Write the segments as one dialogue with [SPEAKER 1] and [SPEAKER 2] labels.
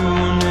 [SPEAKER 1] soon.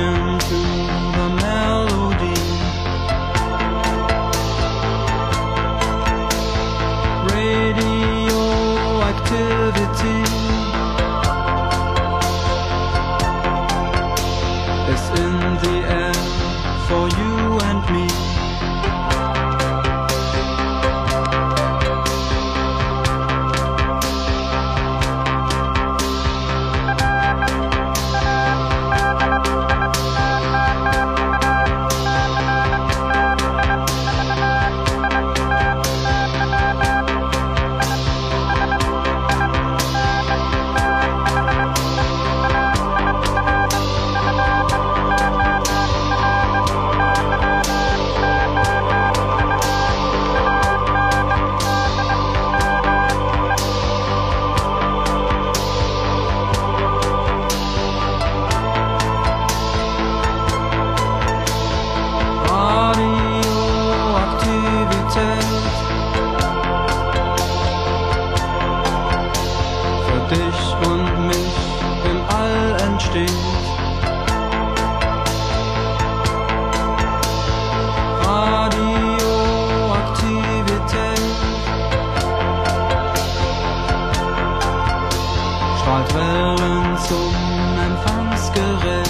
[SPEAKER 1] Empfangsgerät.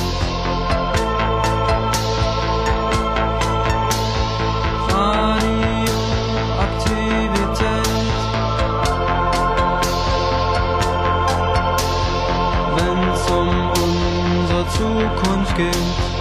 [SPEAKER 1] Radioaktivität. Wenn's um unsere Zukunft geht.